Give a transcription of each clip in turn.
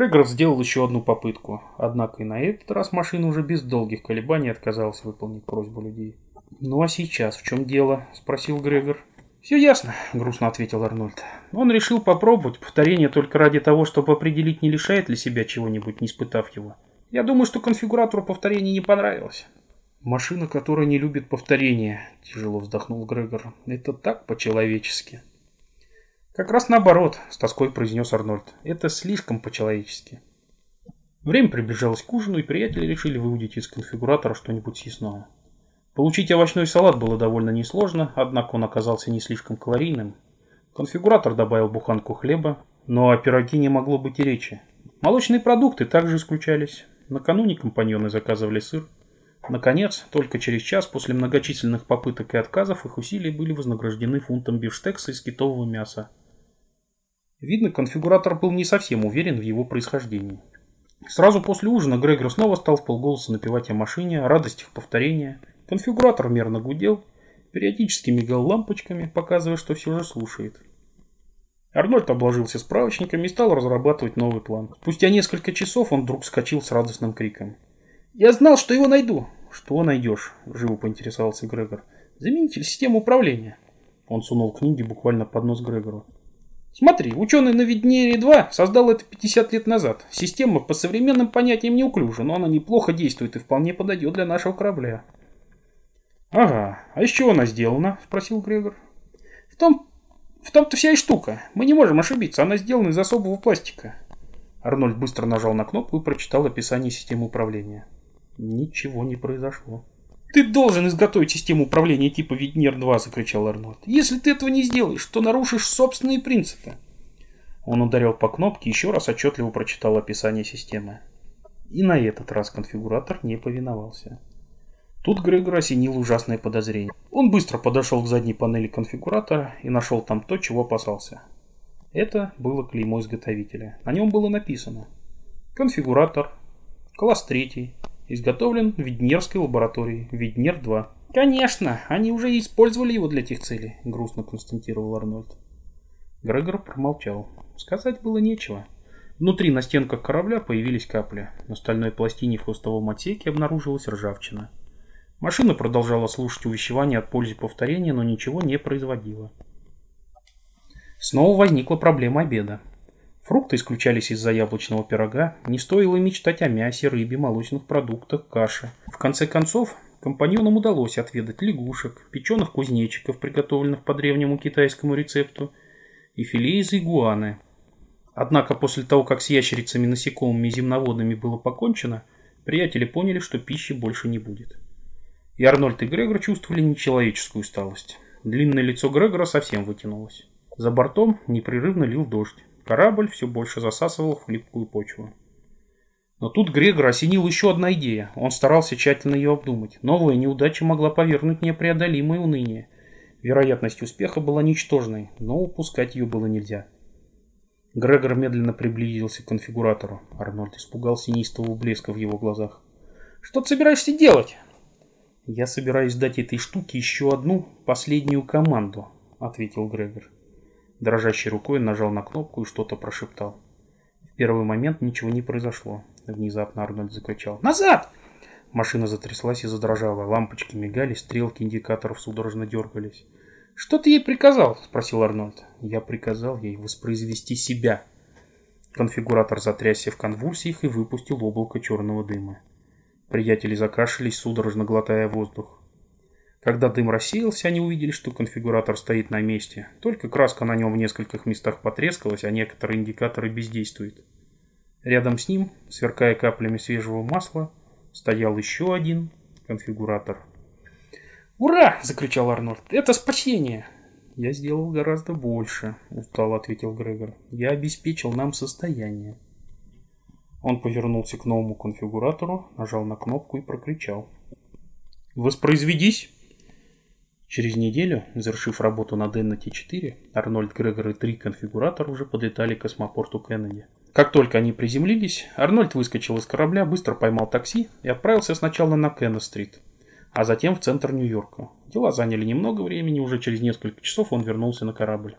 Грегор сделал еще одну попытку, однако и на этот раз машина уже без долгих колебаний отказалась выполнить просьбу людей. «Ну а сейчас в чем дело?» – спросил Грегор. «Все ясно», – грустно ответил Арнольд. Он решил попробовать повторение только ради того, чтобы определить, не лишает ли себя чего-нибудь, не испытав его. Я думаю, что конфигуратору повторений не понравилось. «Машина, которая не любит повторения», – тяжело вздохнул Грегор. «Это так по-человечески». «Как раз наоборот», – с тоской произнес Арнольд. «Это слишком по-человечески». Время приближалось к ужину, и приятели решили выудить из конфигуратора что-нибудь съестное. Получить овощной салат было довольно несложно, однако он оказался не слишком калорийным. Конфигуратор добавил буханку хлеба, но о пироге не могло быть и речи. Молочные продукты также исключались. Накануне компаньоны заказывали сыр. Наконец, только через час после многочисленных попыток и отказов их усилия были вознаграждены фунтом бифштекса из китового мяса. Видно, конфигуратор был не совсем уверен в его происхождении. Сразу после ужина Грегор снова стал в полголоса напевать о машине, о радостях повторения – Конфигуратор мерно гудел, периодически мигал лампочками, показывая, что все же слушает. Арнольд обложился справочниками и стал разрабатывать новый план. Спустя несколько часов он вдруг вскочил с радостным криком. «Я знал, что его найду!» «Что найдешь?» – живо поинтересовался Грегор. «Заменитель системы управления». Он сунул книги буквально под нос Грегору. Смотри, ученый на Виднере-2 создал это 50 лет назад. Система по современным понятиям неуклюжа, но она неплохо действует и вполне подойдет для нашего корабля. «Ага, а из чего она сделана?» – спросил Грегор. «В том, в том-то вся и штука. Мы не можем ошибиться, она сделана из особого пластика». Арнольд быстро нажал на кнопку и прочитал описание системы управления. Ничего не произошло. «Ты должен изготовить систему управления типа Виднер-2», – закричал Арнольд. «Если ты этого не сделаешь, то нарушишь собственные принципы». Он ударил по кнопке и еще раз отчетливо прочитал описание системы. И на этот раз конфигуратор не повиновался. Тут Грегор осенил ужасное подозрение. Он быстро подошел к задней панели конфигуратора и нашел там то, чего опасался. Это было клеймо изготовителя. На нем было написано «Конфигуратор, класс 3, изготовлен в Виднерской лаборатории, Виднер-2». «Конечно, они уже использовали его для этих целей», — грустно констатировал Арнольд. Грегор промолчал. Сказать было нечего. Внутри на стенках корабля появились капли. На стальной пластине в хвостовом отсеке обнаружилась ржавчина. Машина продолжала слушать увещевания от пользы повторения, но ничего не производила. Снова возникла проблема обеда. Фрукты исключались из-за яблочного пирога, не стоило мечтать о мясе, рыбе, молочных продуктах, каше. В конце концов, компаньонам удалось отведать лягушек, печеных кузнечиков, приготовленных по древнему китайскому рецепту, и филе из игуаны. Однако после того, как с ящерицами, насекомыми и земноводными было покончено, приятели поняли, что пищи больше не будет. И Арнольд и Грегор чувствовали нечеловеческую усталость. Длинное лицо Грегора совсем вытянулось. За бортом непрерывно лил дождь. Корабль все больше засасывал в хлипкую почву. Но тут Грегор осенил еще одна идея. Он старался тщательно ее обдумать. Новая неудача могла повернуть непреодолимое уныние. Вероятность успеха была ничтожной, но упускать ее было нельзя. Грегор медленно приблизился к конфигуратору. Арнольд испугался неистового блеска в его глазах. «Что ты собираешься делать?» «Я собираюсь дать этой штуке еще одну, последнюю команду», — ответил Грегор. Дрожащей рукой нажал на кнопку и что-то прошептал. В первый момент ничего не произошло. Внезапно Арнольд закричал «Назад!» Машина затряслась и задрожала. Лампочки мигали, стрелки индикаторов судорожно дергались. «Что ты ей приказал?» – спросил Арнольд. «Я приказал ей воспроизвести себя». Конфигуратор затрясся в конвульсиях и выпустил облако черного дыма. Приятели закашлялись, судорожно глотая воздух. Когда дым рассеялся, они увидели, что конфигуратор стоит на месте. Только краска на нем в нескольких местах потрескалась, а некоторые индикаторы бездействуют. Рядом с ним, сверкая каплями свежего масла, стоял еще один конфигуратор. «Ура!» – закричал Арнольд. «Это спасение!» «Я сделал гораздо больше», – устало ответил Грегор. «Я обеспечил нам состояние». Он повернулся к новому конфигуратору, нажал на кнопку и прокричал. «Воспроизведись!» Через неделю, завершив работу над NT-4, Арнольд Грегор и три конфигуратора уже подлетали к космопорту Кеннеди. Как только они приземлились, Арнольд выскочил из корабля, быстро поймал такси и отправился сначала на Кеннес-стрит, а затем в центр Нью-Йорка. Дела заняли немного времени, уже через несколько часов он вернулся на корабль.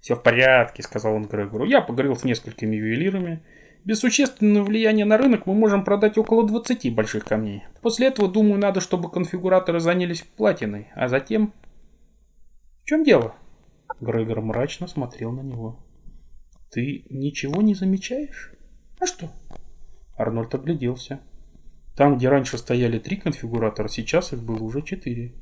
«Все в порядке», — сказал он Грегору. «Я поговорил с несколькими ювелирами, Без существенного влияния на рынок мы можем продать около 20 больших камней. После этого, думаю, надо, чтобы конфигураторы занялись платиной, а затем... В чем дело? Грегор мрачно смотрел на него. Ты ничего не замечаешь? А что? Арнольд огляделся. Там, где раньше стояли три конфигуратора, сейчас их было уже четыре.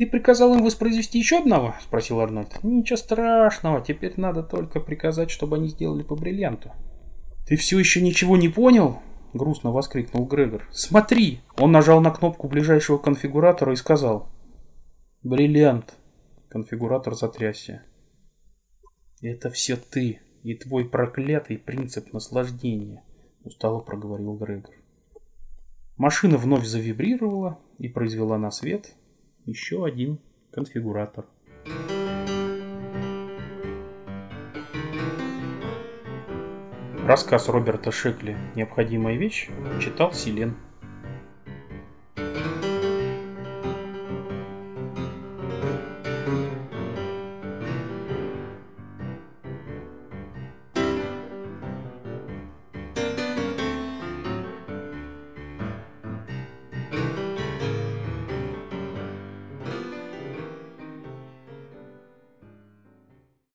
«Ты приказал им воспроизвести еще одного?» – спросил Арнольд. «Ничего страшного, теперь надо только приказать, чтобы они сделали по бриллианту». «Ты все еще ничего не понял?» – грустно воскликнул Грегор. «Смотри!» Он нажал на кнопку ближайшего конфигуратора и сказал. «Бриллиант!» Конфигуратор затрясся. «Это все ты и твой проклятый принцип наслаждения», – устало проговорил Грегор. Машина вновь завибрировала и произвела на свет еще один конфигуратор. Рассказ Роберта Шекли «Необходимая вещь» читал Силен.